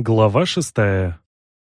Глава шестая.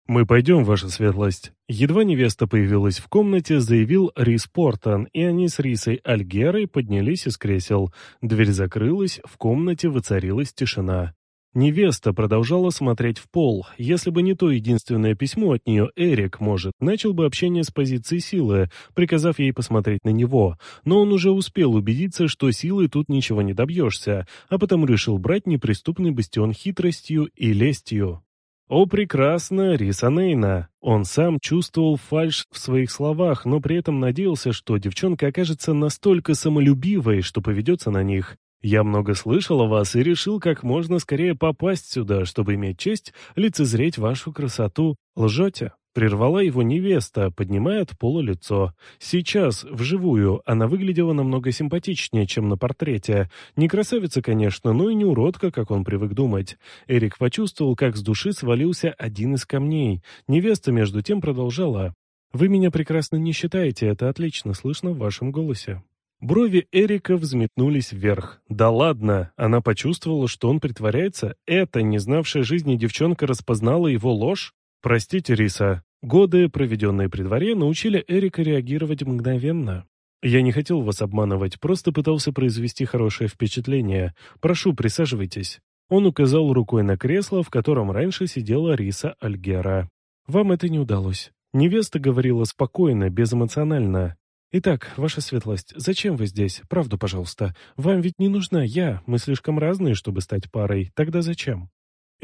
«Мы пойдем, ваша светлость». Едва невеста появилась в комнате, заявил Рис Портон, и они с Рисой Альгерой поднялись из кресел. Дверь закрылась, в комнате воцарилась тишина. Невеста продолжала смотреть в пол. Если бы не то единственное письмо от нее, Эрик, может, начал бы общение с позиции силы, приказав ей посмотреть на него. Но он уже успел убедиться, что силой тут ничего не добьешься, а потому решил брать неприступный бастион хитростью и лестью. О, прекрасно, Рисанейна! Он сам чувствовал фальшь в своих словах, но при этом надеялся, что девчонка окажется настолько самолюбивой, что поведется на них. Я много слышал о вас и решил как можно скорее попасть сюда, чтобы иметь честь лицезреть вашу красоту. Лжете?» Прервала его невеста, поднимая от пола лицо. Сейчас, вживую, она выглядела намного симпатичнее, чем на портрете. Не красавица, конечно, но и не уродка, как он привык думать. Эрик почувствовал, как с души свалился один из камней. Невеста, между тем, продолжала. «Вы меня прекрасно не считаете, это отлично слышно в вашем голосе». Брови Эрика взметнулись вверх. Да ладно, она почувствовала, что он притворяется? Эта, не знавшая жизни девчонка, распознала его ложь? Простите, Риса. Годы, проведенные при дворе, научили Эрика реагировать мгновенно. Я не хотел вас обманывать, просто пытался произвести хорошее впечатление. Прошу, присаживайтесь. Он указал рукой на кресло, в котором раньше сидела Риса Альгера. Вам это не удалось. Невеста говорила спокойно, безэмоционально. «Итак, ваша светлость, зачем вы здесь? Правду, пожалуйста. Вам ведь не нужна я, мы слишком разные, чтобы стать парой. Тогда зачем?»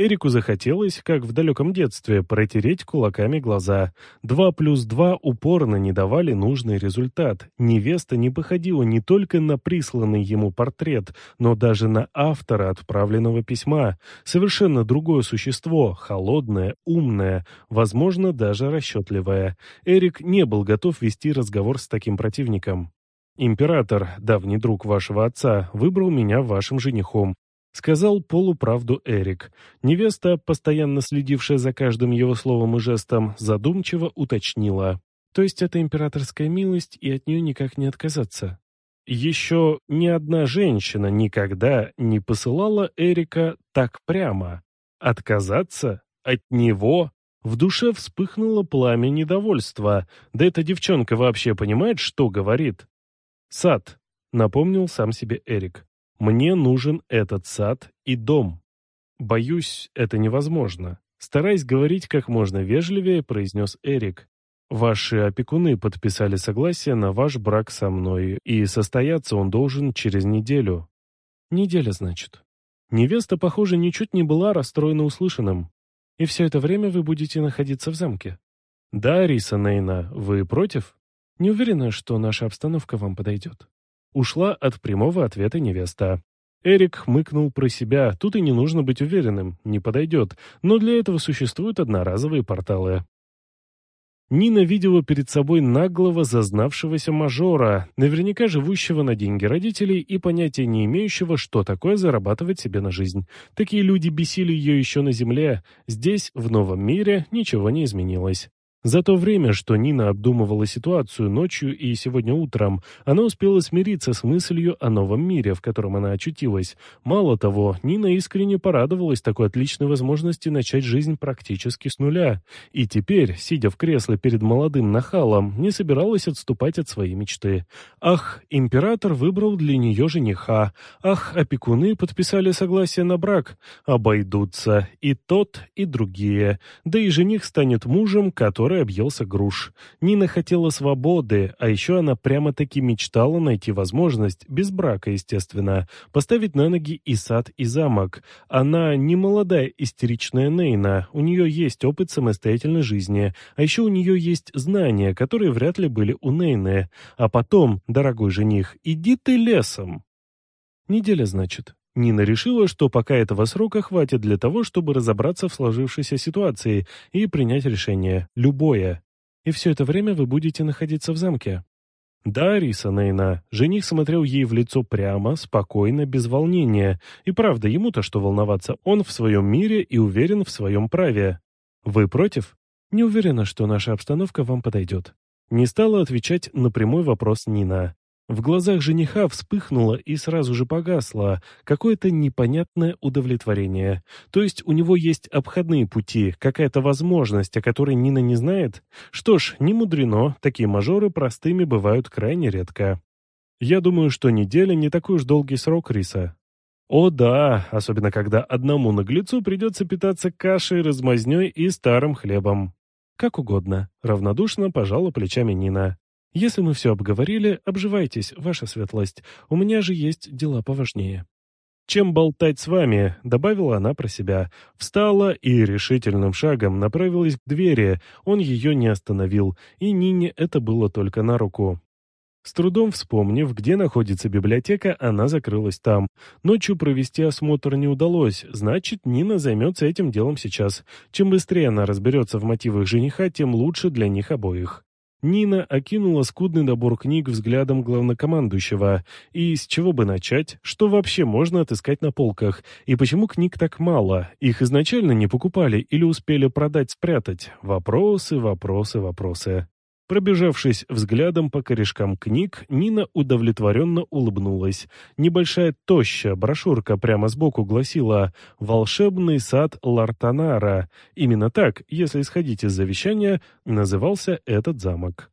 Эрику захотелось, как в далеком детстве, протереть кулаками глаза. Два плюс два упорно не давали нужный результат. Невеста не походила не только на присланный ему портрет, но даже на автора отправленного письма. Совершенно другое существо, холодное, умное, возможно, даже расчетливое. Эрик не был готов вести разговор с таким противником. «Император, давний друг вашего отца, выбрал меня вашим женихом. Сказал полуправду Эрик. Невеста, постоянно следившая за каждым его словом и жестом, задумчиво уточнила. То есть это императорская милость, и от нее никак не отказаться. Еще ни одна женщина никогда не посылала Эрика так прямо. Отказаться? От него? В душе вспыхнуло пламя недовольства. Да эта девчонка вообще понимает, что говорит? «Сад», — напомнил сам себе Эрик. Мне нужен этот сад и дом. Боюсь, это невозможно. Стараясь говорить как можно вежливее, произнес Эрик. Ваши опекуны подписали согласие на ваш брак со мной, и состояться он должен через неделю. Неделя, значит. Невеста, похоже, ничуть не была расстроена услышанным. И все это время вы будете находиться в замке. Да, Риса Нейна, вы против? Не уверена, что наша обстановка вам подойдет. Ушла от прямого ответа невеста. Эрик хмыкнул про себя, тут и не нужно быть уверенным, не подойдет, но для этого существуют одноразовые порталы. Нина видела перед собой наглого, зазнавшегося мажора, наверняка живущего на деньги родителей и понятия не имеющего, что такое зарабатывать себе на жизнь. Такие люди бесили ее еще на земле. Здесь, в новом мире, ничего не изменилось. За то время, что Нина обдумывала ситуацию ночью и сегодня утром, она успела смириться с мыслью о новом мире, в котором она очутилась. Мало того, Нина искренне порадовалась такой отличной возможности начать жизнь практически с нуля. И теперь, сидя в кресле перед молодым нахалом, не собиралась отступать от своей мечты. Ах, император выбрал для нее жениха. Ах, опекуны подписали согласие на брак. Обойдутся и тот, и другие. Да и жених станет мужем, который который объелся груш. Нина хотела свободы, а еще она прямо-таки мечтала найти возможность, без брака, естественно, поставить на ноги и сад, и замок. Она не молодая истеричная Нейна, у нее есть опыт самостоятельной жизни, а еще у нее есть знания, которые вряд ли были у Нейны. А потом, дорогой жених, иди ты лесом. Неделя, значит. Нина решила, что пока этого срока хватит для того, чтобы разобраться в сложившейся ситуации и принять решение, любое. И все это время вы будете находиться в замке. Да, Риса Нейна, жених смотрел ей в лицо прямо, спокойно, без волнения. И правда, ему-то что волноваться, он в своем мире и уверен в своем праве. Вы против? Не уверена, что наша обстановка вам подойдет. Не стала отвечать на прямой вопрос Нина. В глазах жениха вспыхнуло и сразу же погасло какое-то непонятное удовлетворение. То есть у него есть обходные пути, какая-то возможность, о которой Нина не знает? Что ж, не мудрено, такие мажоры простыми бывают крайне редко. Я думаю, что неделя не такой уж долгий срок риса. О да, особенно когда одному наглецу придется питаться кашей, размазней и старым хлебом. Как угодно, равнодушно пожала плечами Нина. Если мы все обговорили, обживайтесь, ваша светлость. У меня же есть дела поважнее. «Чем болтать с вами?» — добавила она про себя. Встала и решительным шагом направилась к двери. Он ее не остановил, и Нине это было только на руку. С трудом вспомнив, где находится библиотека, она закрылась там. Ночью провести осмотр не удалось, значит, Нина займется этим делом сейчас. Чем быстрее она разберется в мотивах жениха, тем лучше для них обоих. Нина окинула скудный набор книг взглядом главнокомандующего. И с чего бы начать? Что вообще можно отыскать на полках? И почему книг так мало? Их изначально не покупали или успели продать-спрятать? Вопросы, вопросы, вопросы. Пробежавшись взглядом по корешкам книг, Нина удовлетворенно улыбнулась. Небольшая тощая брошюрка прямо сбоку гласила «Волшебный сад Лартанара». Именно так, если исходить из завещания, назывался этот замок.